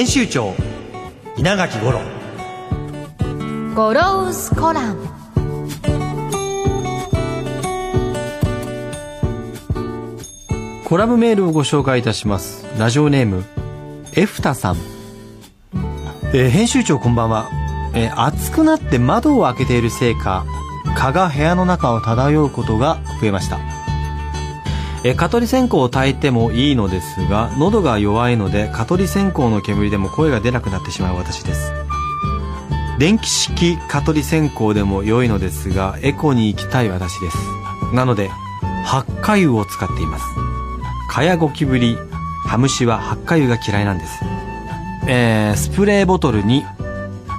編集長稲垣五郎。ゴロウスコラム。コラムメールをご紹介いたします。ラジオネームエフタさん、えー編集長こんばんは、えー暑くなって窓を開けているせいか蚊が部屋の中を漂うことが増えましたえ蚊取り線香を焚いてもいいのですが喉が弱いので蚊取り線香の煙でも声が出なくなってしまう私です。電気式蚊取り線香でも良いのですがエコに行きたい私です。なので発火油を使っています。蚊やゴキブリハムシは発火油が嫌いなんです。えー、スプレーボトルに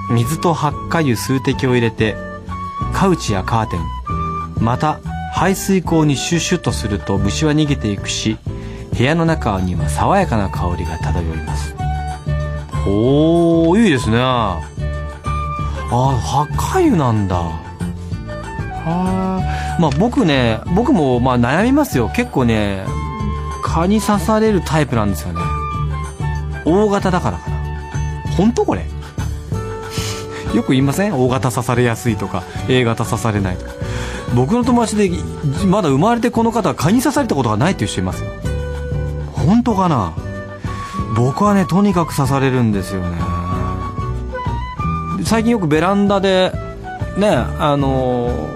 水と発火油数滴を入れてカウチやカーテンまた排水口にシュッシュッとすると虫は逃げていくし部屋の中には爽やかな香りが漂います。おーいいですね。あ発火油なんだ。はあまあ僕ね僕もまあ悩みますよ。結構ね蚊に刺されるタイプなんですよね。大型だからかな。本当これ？よく言いません？大型刺されやすいとか A 型刺されない。とか僕の友達でまだ生まれてこの方は蚊に刺されたことがないっていう人いますよ。本当かな？僕はねとにかく刺されるんですよね。最近よくベランダでねあの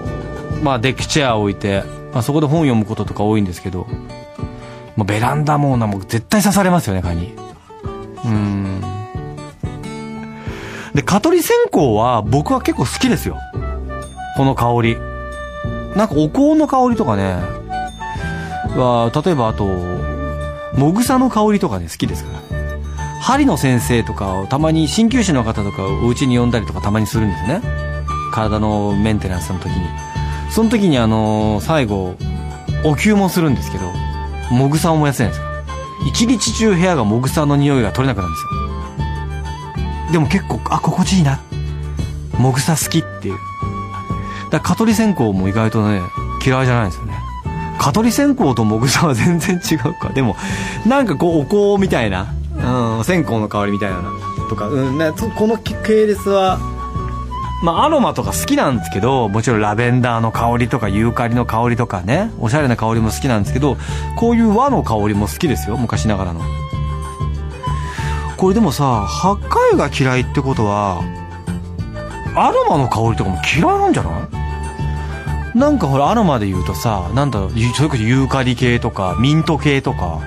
まあデッキチェアを置いて、まあ、そこで本読むこととか多いんですけどもうベランダもなもう絶対刺されますよね蚊に。うん。で蚊取り線香は僕は結構好きですよ。この香り。なんかお香の香りとかね。は例えばあともぐさの香りとかね好きですから。針の先生とかをたまに鍼灸師の方とかをお家に呼んだりとかたまにするんですね。体のメンテナンスの時に。その時にあの最後お灸もするんですけどもぐさを燃やせないんですか一日中部屋がもぐさの匂いが取れなくなるんですよ。でも結構あ心地いいな。もぐさ好きっていう。だから蚊取り線香も意外とね嫌いじゃないんですよね。蚊取り線香ともぐさは全然違うか。でもなんかこうお香みたいな、うん、線香の香りみたいなとか、うん、ね、この系列はまあアロマとか好きなんですけどもちろんラベンダーの香りとかユーカリの香りとかねおしゃれな香りも好きなんですけどこういう和の香りも好きですよ昔ながらの。これでもさ発火油が嫌いってことはアロマの香りとかも嫌いなんじゃない？なんかほらアロマで言うとさなんだろうそれこそユーカリ系とかミント系とか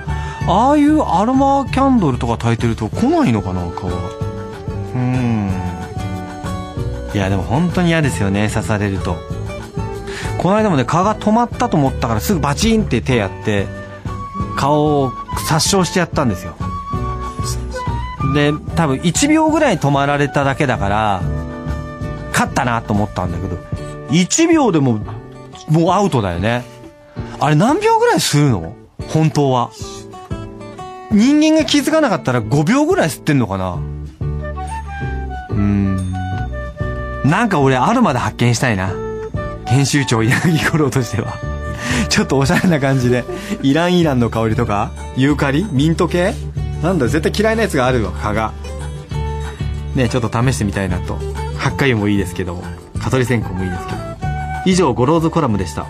ああいうアロマキャンドルとか焚いてると来ないのかな蚊は。うん。いやでも本当に嫌ですよね刺されると。この間もね蚊が止まったと思ったからすぐバチンって手やって顔を殺傷してやったんですよ。で多分1秒ぐらい止まられただけだから勝ったなと思ったんだけど1秒でももうアウトだよね。あれ何秒ぐらい吸うの？本当は。人間が気づかなかったら5秒ぐらい吸ってんのかな？うーん。なんか俺アロマで発見したいな。編集長稲垣吾郎としては。ちょっとおしゃれな感じで。イランイランの香りとか？ユーカリ？ミント系？なんだ絶対嫌いなやつがあるわ蚊が。ねちょっと試してみたいなと。ハッカ油もいいですけど蚊取り線香もいいですけど。以上ゴローズコラムでした。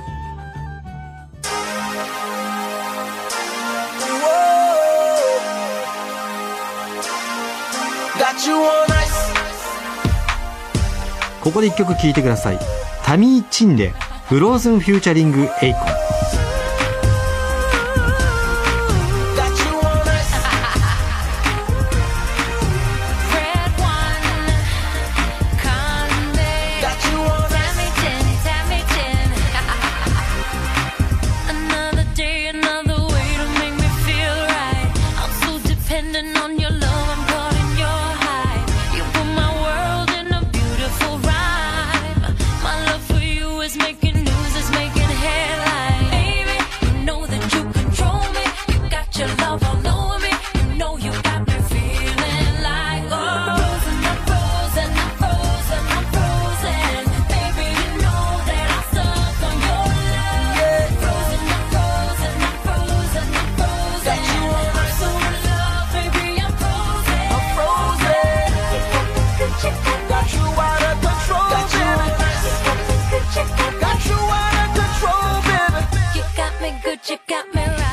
ここで一曲聴いてください。タミー・チンでフローズンフューチャリングエイコ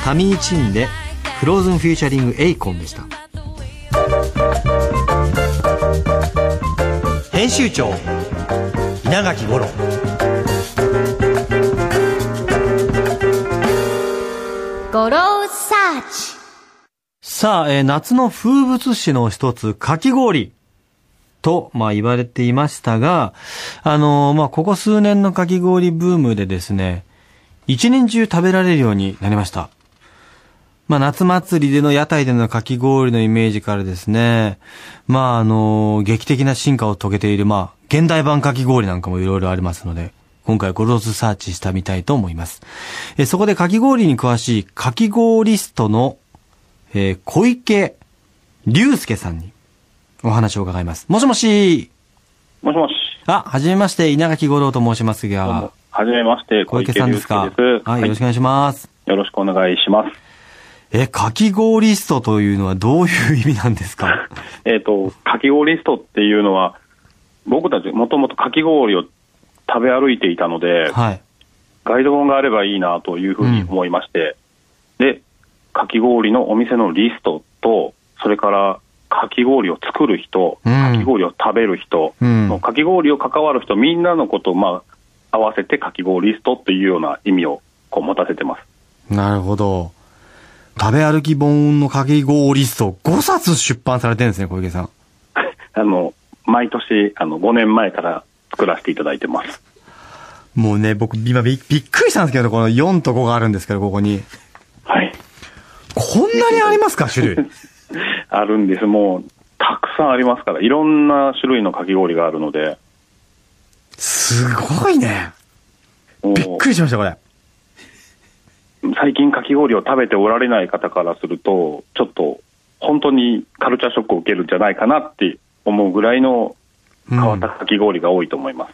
タミーチンで、フローズンフューチャリングエイコンでした。編集長稲垣五郎ゴローサーチ。さあ、えー夏の風物詩の一つ、かき氷。と、まあ言われていましたが、あのーまあここ数年のかき氷ブームでですね、一年中食べられるようになりました。まあ夏祭りでの屋台でのかき氷のイメージからですね、まああのー劇的な進化を遂げている、まあ現代版かき氷なんかもいろいろありますので、今回ゴローズサーチしたみたいと思います。えーそこでかき氷に詳しいかき氷ストのえー小池隆介さんにお話を伺います。もしもしもしもし。あ、はじめまして、稲垣吾郎と申しますが、はじめまして、小池さんですかはい、よろしくお願いします。よろしくお願いします。え、かき氷ストというのはどういう意味なんですか？えっ、と、かき氷ストっていうのは、僕たちもともとかき氷を食べ歩いていたので、はい。ガイド本があればいいなというふうに思いまして、で、かき氷のお店のリストと、それから、かき氷を作る人、うんかき氷を食べる人、うんかき氷を関わる人、みんなのことを、まあ、合わせてかき氷リストっていうような意味をこう持たせてます。なるほど。食べ歩き本のかき氷スト5冊出版されてるんですね、小池さん。あの、毎年、あの、5年前から作らせていただいてます。もうね、僕今びびっくりしたんですけど、この4と5があるんですけど、ここに。はい。こんなにありますか、種類？あるんです。もう、たくさんありますから、いろんな種類のかき氷があるので、すごいね。びっくりしました、これ。最近かき氷を食べておられない方からすると、ちょっと、本当にカルチャーショックを受けるんじゃないかなって思うぐらいの変わったかき氷が多いと思います。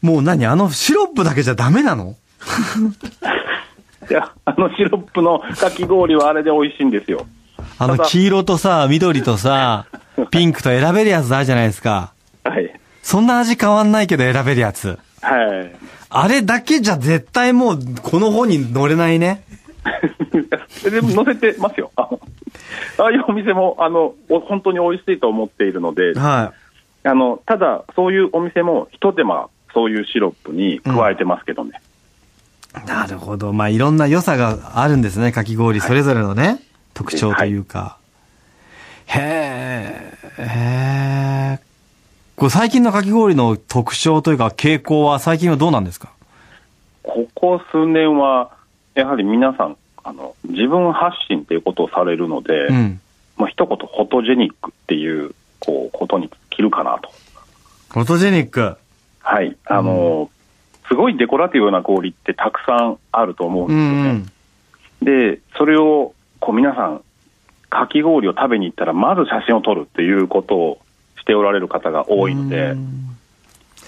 もう何あのシロップだけじゃダメなの？いや、あのシロップのかき氷はあれで美味しいんですよ。あの黄色とさ、緑とさ、ピンクと選べるやつあるじゃないですか。はい。そんな味変わんないけど選べるやつ。はい。あれだけじゃ絶対もうこの本に乗れないね。でも載せてますよ。あのああいうお店も、あの、お本当に美味しいと思っているので、はあの、ただ、そういうお店も、一手間、そういうシロップに加えてますけどね。い。なるほど。まあいろんな良さがあるんですね、かき氷。それぞれのね、特徴というか。へえ、へえ。こう最近のかき氷の特徴というか傾向は最近はどうなんですか？ここ数年は、やはり皆さん、あの、自分発信ということをされるので、うん。まあ、一言、フォトジェニックっていう、こう、ことに切るかなと。フォトジェニック。はい。あの、すごいデコラティブな氷ってたくさんあると思ううんですよね。ん。で、それを、こう皆さん、かき氷を食べに行ったら、まず写真を撮るっていうことをしておられる方が多いので、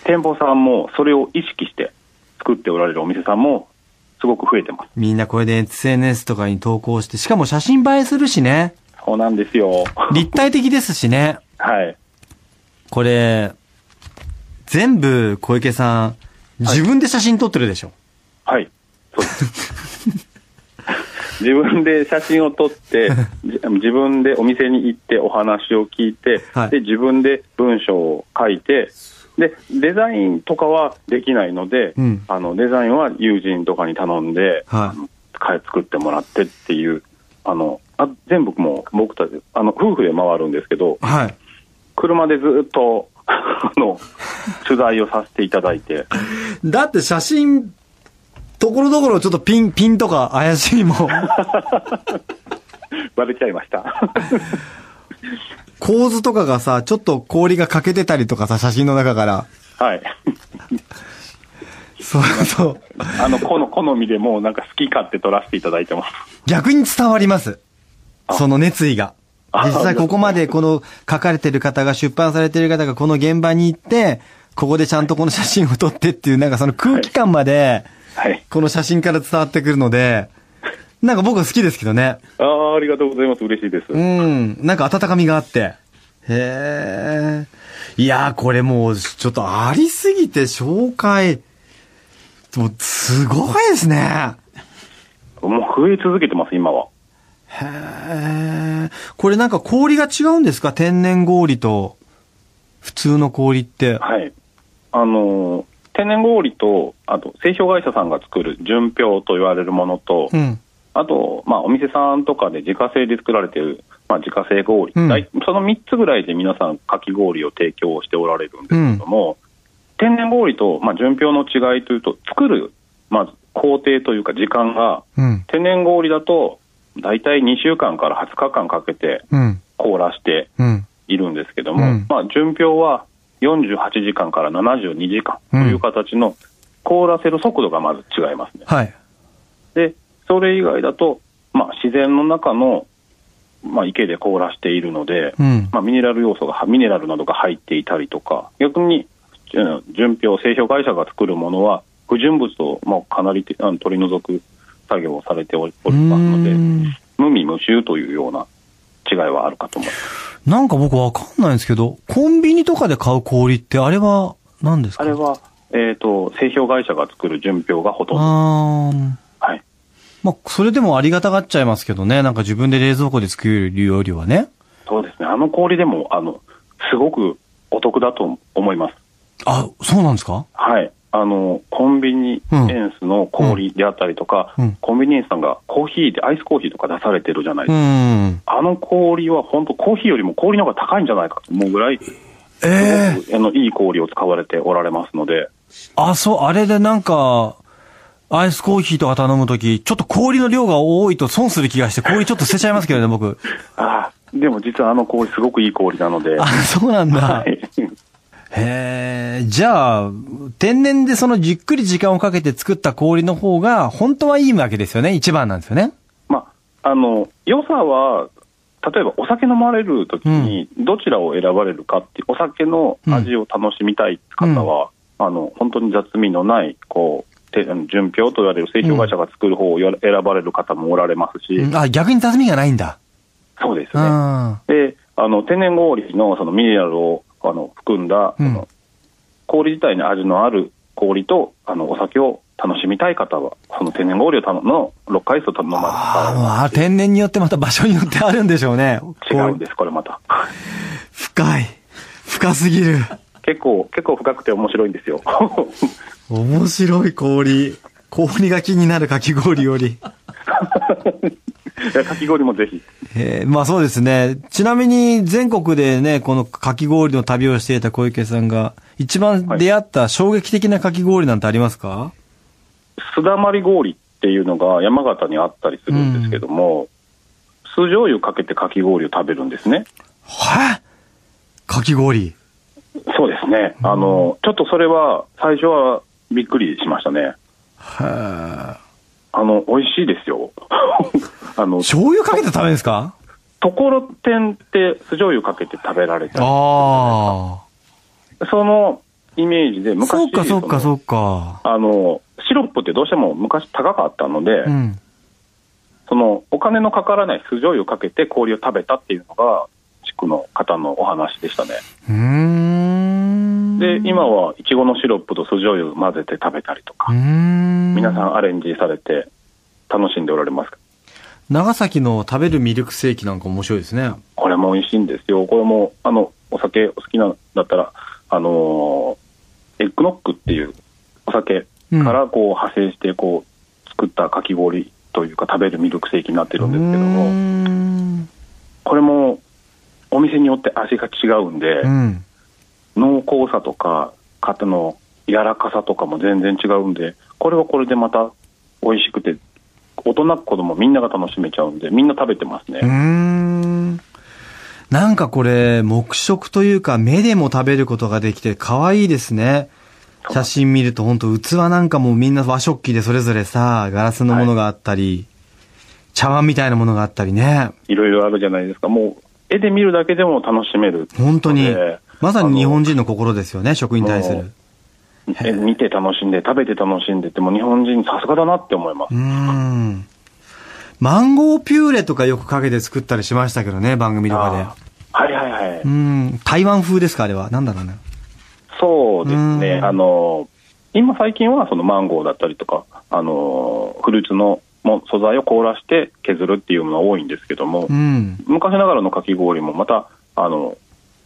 店舗さんもそれを意識して作っておられるお店さんもすごく増えてます。みんなこれで SNS とかに投稿して、しかも写真映えするしね。そうなんですよ。立体的ですしね。はい。これ、全部小池さん、自分で写真撮ってるでしょ。はい。そうです。自分で写真を撮って、じ 自分でお店に行ってお話を聞いて、はい。で自分で文章を書いて、でデザインとかはできないので、うん。あのデザインは友人とかに頼んで、はい作ってもらってっていう、あのあ全部もう僕たちあの夫婦で回るんですけど、はい。車でずっとあの取材をさせていただいて、だって写真、ところどころちょっとピン、ピンとか怪しいもん。バレちゃいました。構図とかがさ、ちょっと氷が欠けてたりとかさ、写真の中から。はい。そうそう。あの、この好みでもうなんか好き勝手取らせていただいてます。逆に伝わります。その熱意が。あ実際ここまでこの書かれてる方が出版されてる方がこの現場に行って、ここでちゃんとこの写真を撮ってっていうなんかその空気感まで、はい。この写真から伝わってくるので、なんか僕は好きですけどね。ああ、ありがとうございます。嬉しいです。うん。なんか温かみがあって。へえ。いやー、これもう、ちょっとありすぎて紹介、もう、すごいですね。もう増え続けてます、今は。へえ。これなんか氷が違うんですか？天然氷と、普通の氷って。はい。あのー天然氷と、あと、製氷会社さんが作る純氷と言われるものと、うん。あと、まあ、お店さんとかで自家製で作られている、まあ、自家製氷、うんその3つぐらいで皆さん、かき氷を提供しておられるんですけども、天然氷と、まあ、純氷の違いというと、作る、まず工程というか、時間が、うん。天然氷だと、大体2週間から20日間かけてうん。凍らしてうん。いるんですけども、うんまあ、純氷は48時間から72時間という形の凍らせる速度がまず違いますね。はい。で、それ以外だと、まあ、自然の中の、まあ、池で凍らしているので、うん。まあ、ミネラル要素が、ミネラルなどが入っていたりとか、逆に、うん純氷、製氷会社が作るものは、不純物をもうかなりてあの取り除く作業をされておりますので無味無臭というような違いはあるかと思います。なんか僕わかんないんですけど、コンビニとかで買う氷ってあれは何ですか？あれは、えっ、と、製氷会社が作る純氷がほとんど。はい。まあ、それでもありがたがっちゃいますけどね。なんか自分で冷蔵庫で作るよりはね。そうですね。あの氷でも、あの、すごくお得だと思います。あ、そうなんですか？はい。あの、コンビニエンスの氷であったりとか、うんコンビニエンスさんがコーヒーでアイスコーヒーとか出されてるじゃないですうか。ん。あの氷は本当コーヒーよりも氷の方が高いんじゃないかと思うぐらい、ええあの、いい氷を使われておられますので、あ、そう、あれでなんか、アイスコーヒーとか頼むとき、ちょっと氷の量が多いと損する気がして、氷ちょっと捨てちゃいますけどね、僕。ああ、でも実はあの氷すごくいい氷なので、あ、そうなんだ。はい。へえ、じゃあ、天然でそのじっくり時間をかけて作った氷の方が、本当はいいわけですよね。一番なんですよね。まあ、あの、良さは、例えばお酒飲まれるときに、どちらを選ばれるかっていう、お酒の味を楽しみたい方は、あの、本当に雑味のない、こう、純氷と言われる製氷会社が作る方をや選ばれる方もおられますし、うんあ、逆に雑味がないんだ。うそうですね。ん。で、あの、天然氷のそのミネラルをあの含んだ、うんその氷自体に味のある氷と、あの、お酒を楽しみたい方は、その天然氷を頼の6回数頼まれああ、た天然によってまた場所によってあるんでしょうね。違うんです、これまた。深い。深すぎる。結構、結構深くて面白いんですよ。面白い氷。氷が気になるかき氷より。いやかき氷もぜひ。えーまあそうですね。ちなみに全国でね、このかき氷の旅をしていた小池さんが、一番出会った衝撃的なかき氷なんてありますか、すだまり氷っていうのが山形にあったりするんですけども、酢醤油かけてかき氷を食べるんですね。はかき氷。そうですね。あの、ちょっとそれは、最初はびっくりしましたね。はあの、美味しいですよ。あの、醤油かけて食べるんですか？ところてんって酢醤油かけて食べられた。あそのイメージであ。昔、そうかそうかそうか。あの、シロップってどうしても昔高かったので、うん。そのお金のかからない酢醤油をかけて氷を食べたっていうのが、地区の方のお話でしたね。で、今はいちごのシロップと酢醤油を混ぜて食べたりとか。皆さんアレンジされて楽しんでおられます。長崎の食べるミルクセーキなんか面白いですね。これも美味しいんですよ。これも、あの、お酒お好きなんだったら、あのーエッグノックっていうお酒からこう派生してこう作ったかき氷というか食べるミルクセーキになってるんですけども、んこれもお店によって味が違うんで、うん。濃厚さとか、型の柔らかさとかも全然違うんで、これはこれでまた美味しくて、大人子供みんなが楽しめちゃうんで、みんな食べてますね。なんかこれ、黙食というか、目でも食べることができて、可愛いですね。写真見ると本当器なんかもみんな和食器でそれぞれさ、ガラスのものがあったり、茶碗みたいなものがあったりね。いろいろあるじゃないですか。もう、絵で見るだけでも楽しめる。本当にで。まさに日本人人の心ですよね、食に対する。え見て楽しんで、食べて楽しんでって、もう日本人さすがだなって思いますう。ん。マンゴーピューレとかよくかけて作ったりしましたけどね、番組とかあーはいはいはいで。う。ん。台湾風ですか、あれは。なんだろうね。そうですね。うんあの、今最近はそのマンゴーだったりとか、あの、フルーツのも素材を凍らして削るっていうものが多いんですけども、うん。昔ながらのかき氷もまた、あの、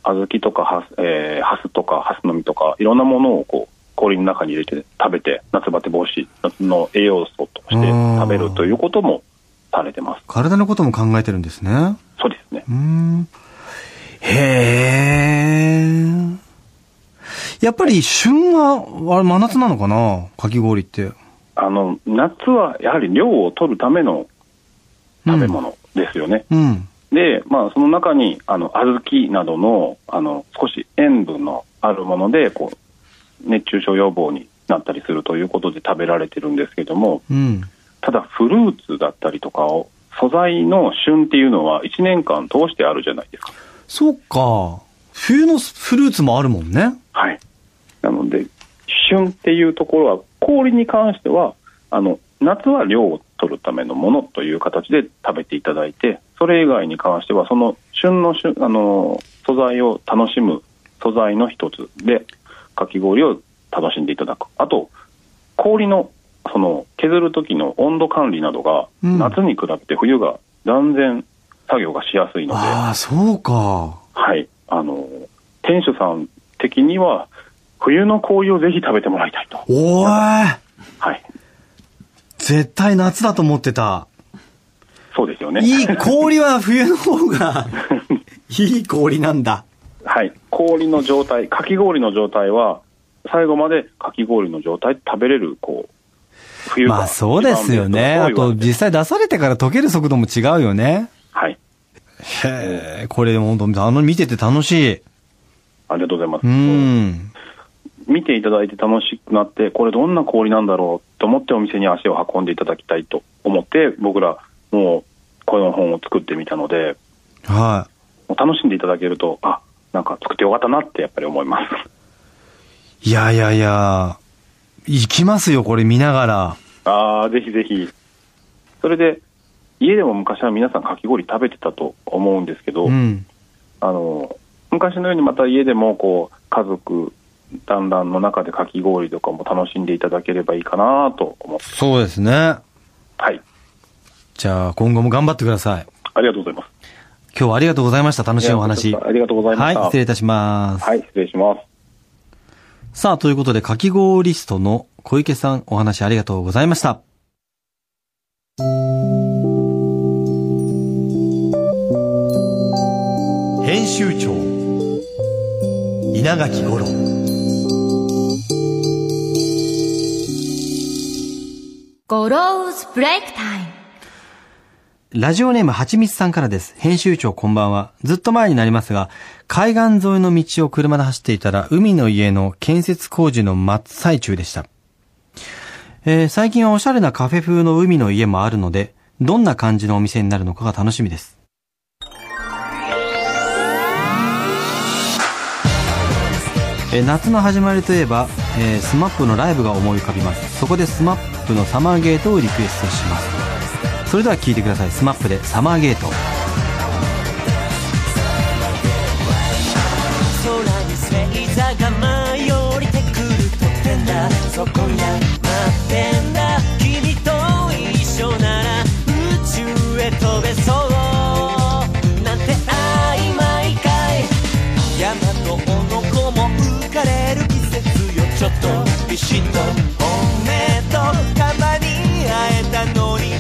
小豆とかハス、えーハスとかハスの実とか、いろんなものをこう、氷の中に入れて食べて、夏バテ防止の栄養素として食べるということもされてます。体のことも考えてるんですね。そうですねう。ーん。へー。やっぱり旬は、あれ真夏なのかな？かき氷って。あの、夏はやはり量を取るための食べ物ですよね。うん。で、まあ、その中に、あの、小豆などの、あの、少し塩分のあるもので、こう、熱中症予防になったりするということで食べられてるんですけども、うん。ただ、フルーツだったりとかを、素材の旬っていうのは1年間通してあるじゃないですか。そうか。冬のフルーツもあるもんね。はい。なので、旬っていうところは、氷に関しては、あの、夏は量を取るためのものという形で食べていただいて、それ以外に関しては、その旬の旬、あの、素材を楽しむ素材の一つで、かき氷を楽しんでいただく。あと、氷の、その、削る時の温度管理などが、うん夏に比べて冬が断然作業がしやすいので、ああ、そうか。はい。あの、店主さん的には、冬の氷をぜひ食べてもらいたいと。おーい。はい。絶対夏だと思ってた。そうですよね。いい氷は冬の方が、いい氷なんだ。はい。氷の状態、かき氷の状態は、最後までかき氷の状態で食べれる、こう、冬がまあそうですよね。あと実際出されてから溶ける速度も違うよね。はい。へえ、これ本当あの見てて楽しい。ありがとうございます。うん。見ていただいて楽しくなって、これどんな氷なんだろうと思ってお店に足を運んでいただきたいと思って、僕らもうこの本を作ってみたので、はもう楽しんでいただけると、あ、なんか作ってよかったなってやっぱり思います。い。いやいやいや、行きますよ、これ見ながら。ああ、ぜひぜひ。それで、家でも昔は皆さんかき氷食べてたと思うんですけど、うん。あの、昔のようにまた家でもこう、家族団らんの中でかき氷とかも楽しんでいただければいいかなと思って、そうですね。はい。じゃあ今後も頑張ってください。ありがとうございます。今日はありがとうございました。楽しいお話。ありがとうございました。はい、失礼いたします。はい、失礼します。さあ、ということで、かき氷リストの小池さん、お話ありがとうございました。編集長稲垣五郎ゴローズブレイクタイムラジオネームはちみつさんからです。編集長こんばんは。ずっと前になりますが、海岸沿いの道を車で走っていたら、海の家の建設工事の真っ最中でした。えー最近はおしゃれなカフェ風の海の家もあるので、どんな感じのお店になるのかが楽しみです。えー夏の始まりといえば、えー、 SMAPのライブが思い浮かびます。そこで SMAPのサマーゲートをリクエストします。それでは聴いてください。 SMAPでサマーゲート。空に星座が舞い降りてくるとってんだ。そこに待ってんだ。君と一緒なら宇宙へ飛べそう。なんて曖昧かい。山と男も浮かれる季節よ。ちょっとビシッと本音とたまに会えたのに。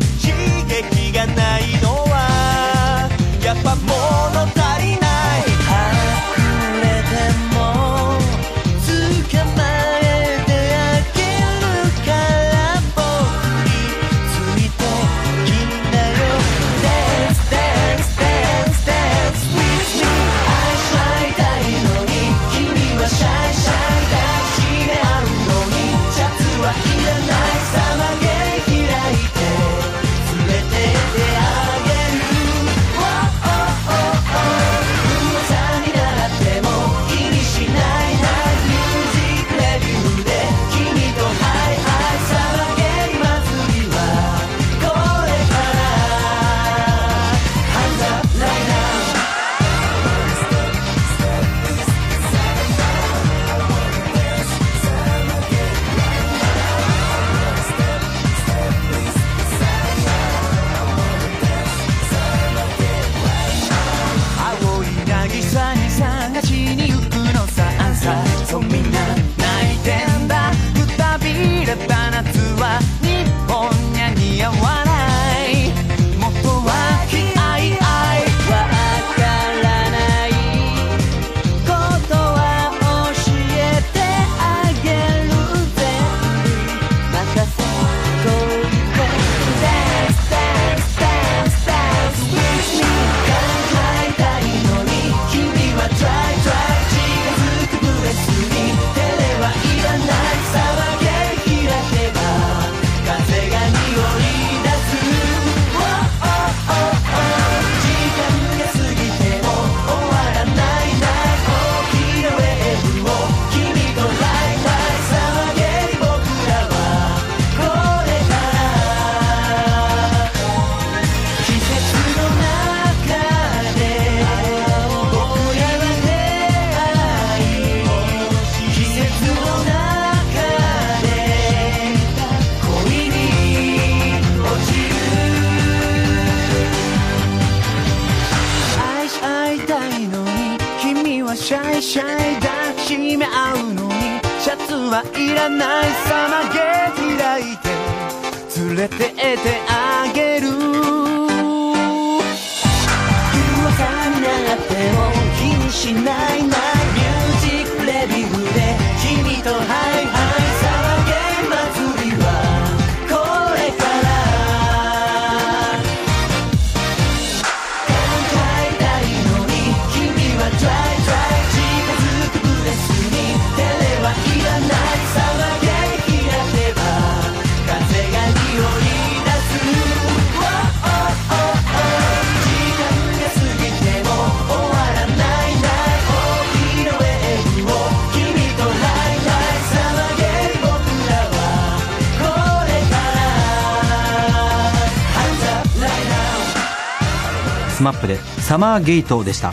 プでサマーゲートでした。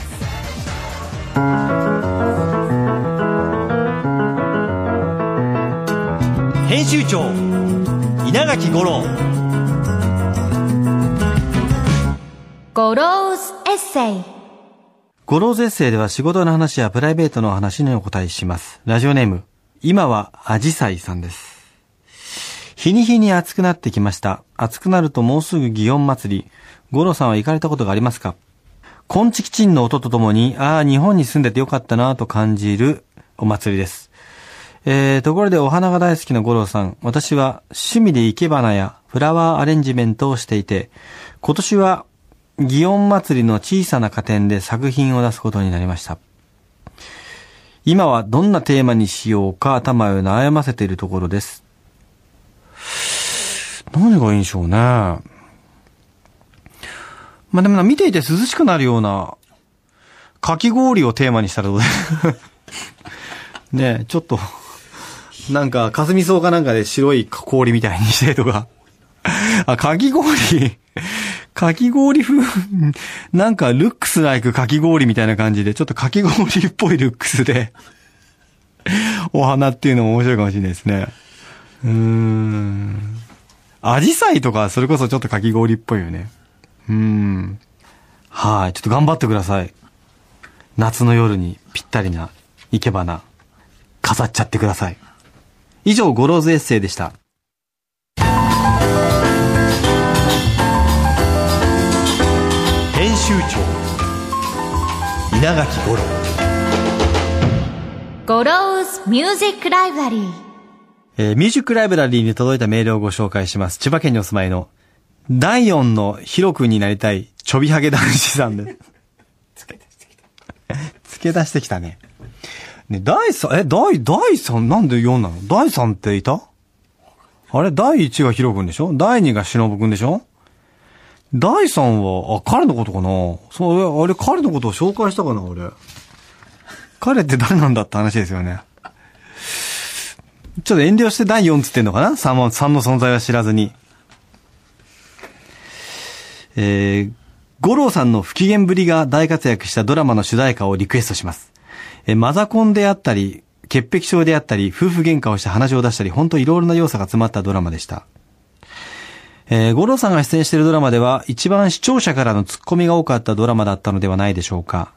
編集長稲垣吾郎ゴローズエッセイゴローズエッセイでは仕事の話やプライベートの話にお答えします。ラジオネーム、今はアジサイさんです。日に日に暑くなってきました。暑くなるともうすぐ祇園祭り。ゴロさんは行かれたことがありますか？コンチキチンの音とともに、ああ、日本に住んでてよかったなと感じるお祭りです。えー、ところでお花が大好きな五郎さん、私は趣味で生け花やフラワーアレンジメントをしていて、今年は祇園祭りの小さな花店で作品を出すことになりました。今はどんなテーマにしようか頭を悩ませているところです。何がいいんでしょうね。まあでもな、見ていて涼しくなるような、かき氷をテーマにしたらどうで？ねえ、ちょっと、なんか、霞草かなんかで白い氷みたいにしてとか。あ、かき氷？かき氷風、なんか、ルックスライクかき氷みたいな感じで、ちょっとかき氷っぽいルックスで、お花っていうのも面白いかもしれないですね。うーん。アジサイとか、それこそちょっとかき氷っぽいよね。うん。はい。ちょっと頑張ってください。夏の夜にぴったりな生け花、飾っちゃってください。以上、ゴローズエッセイでした。編集長稲垣吾郎ゴローズミュージックライブラリーえーミュージックライブラリーに届いたメールをご紹介します。千葉県にお住まいの、第4のヒロ君になりたい、ちょびはげ男子さんです。付け出してきたね。ね、第3、え、第、第3なんで4なの？第3っていた？あれ第1がヒロ君でしょ？第2がしのぶ君でしょ？第3は、あ、彼のことかな？そう、えあれ彼のことを紹介したかな俺。彼って誰なんだって話ですよね。ちょっと遠慮して第4つってんのかな ?3 は、3の存在は知らずに。えー、五郎さんの不機嫌ぶりが大活躍したドラマの主題歌をリクエストします。えーマザコンであったり、潔癖症であったり、夫婦喧嘩をして鼻血を出したり、本当いろいろな要素が詰まったドラマでした。えー、五郎さんが出演しているドラマでは、一番視聴者からのツッコミが多かったドラマだったのではないでしょうか。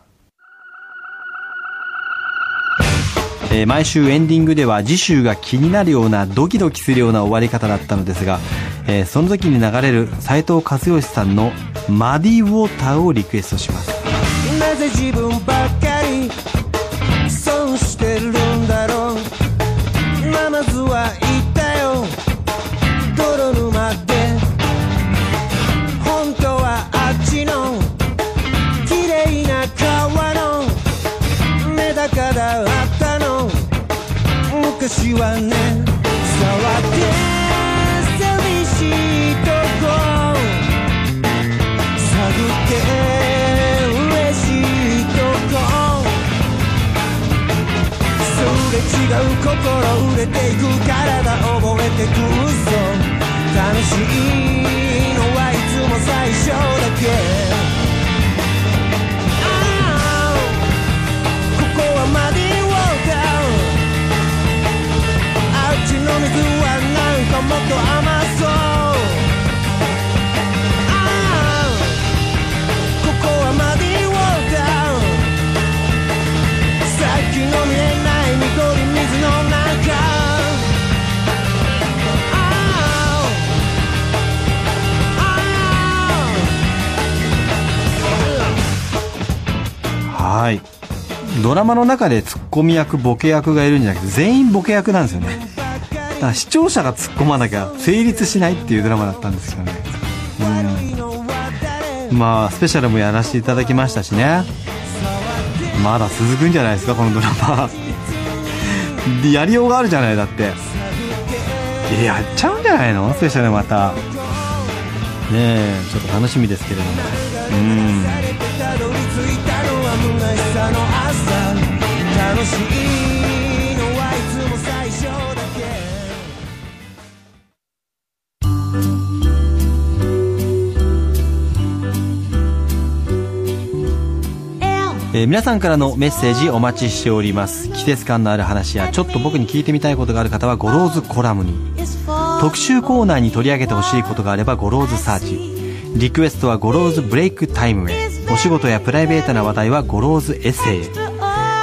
えー毎週エンディングでは次週が気になるようなドキドキするような終わり方だったのですが、えーその時に流れる斉藤和義さんのマディウォーターをリクエストします。なぜ自分ばっかり損してるんだろうナマズは言う心売れていく体覚えてくるぞ。楽しいのはいつも最初だけ。ここはマディウォーターあっちの水はなんかもっと甘そう。ドラマの中でツッコミ役ボケ役がいるんじゃなくて全員ボケ役なんですよね。だから視聴者が突っ込まなきゃ成立しないっていうドラマだったんですよね。うん。まあスペシャルもやらせていただきましたしね。まだ続くんじゃないですかこのドラマ。やりようがあるじゃないだって。やっちゃうんじゃないの？スペシャルまた。ねえちょっと楽しみですけれども。うん。えー皆さんからのメッセージお待ちしております。季節感のある話やちょっと僕に聞いてみたいことがある方はゴローズコラムに。特集コーナーに取り上げてほしいことがあればゴローズサーチ。リクエストはゴローズブレイクタイムへ。お仕事やプライベートな話題はゴローズエッセイへ